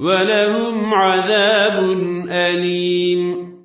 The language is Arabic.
ولهم عذاب أليم.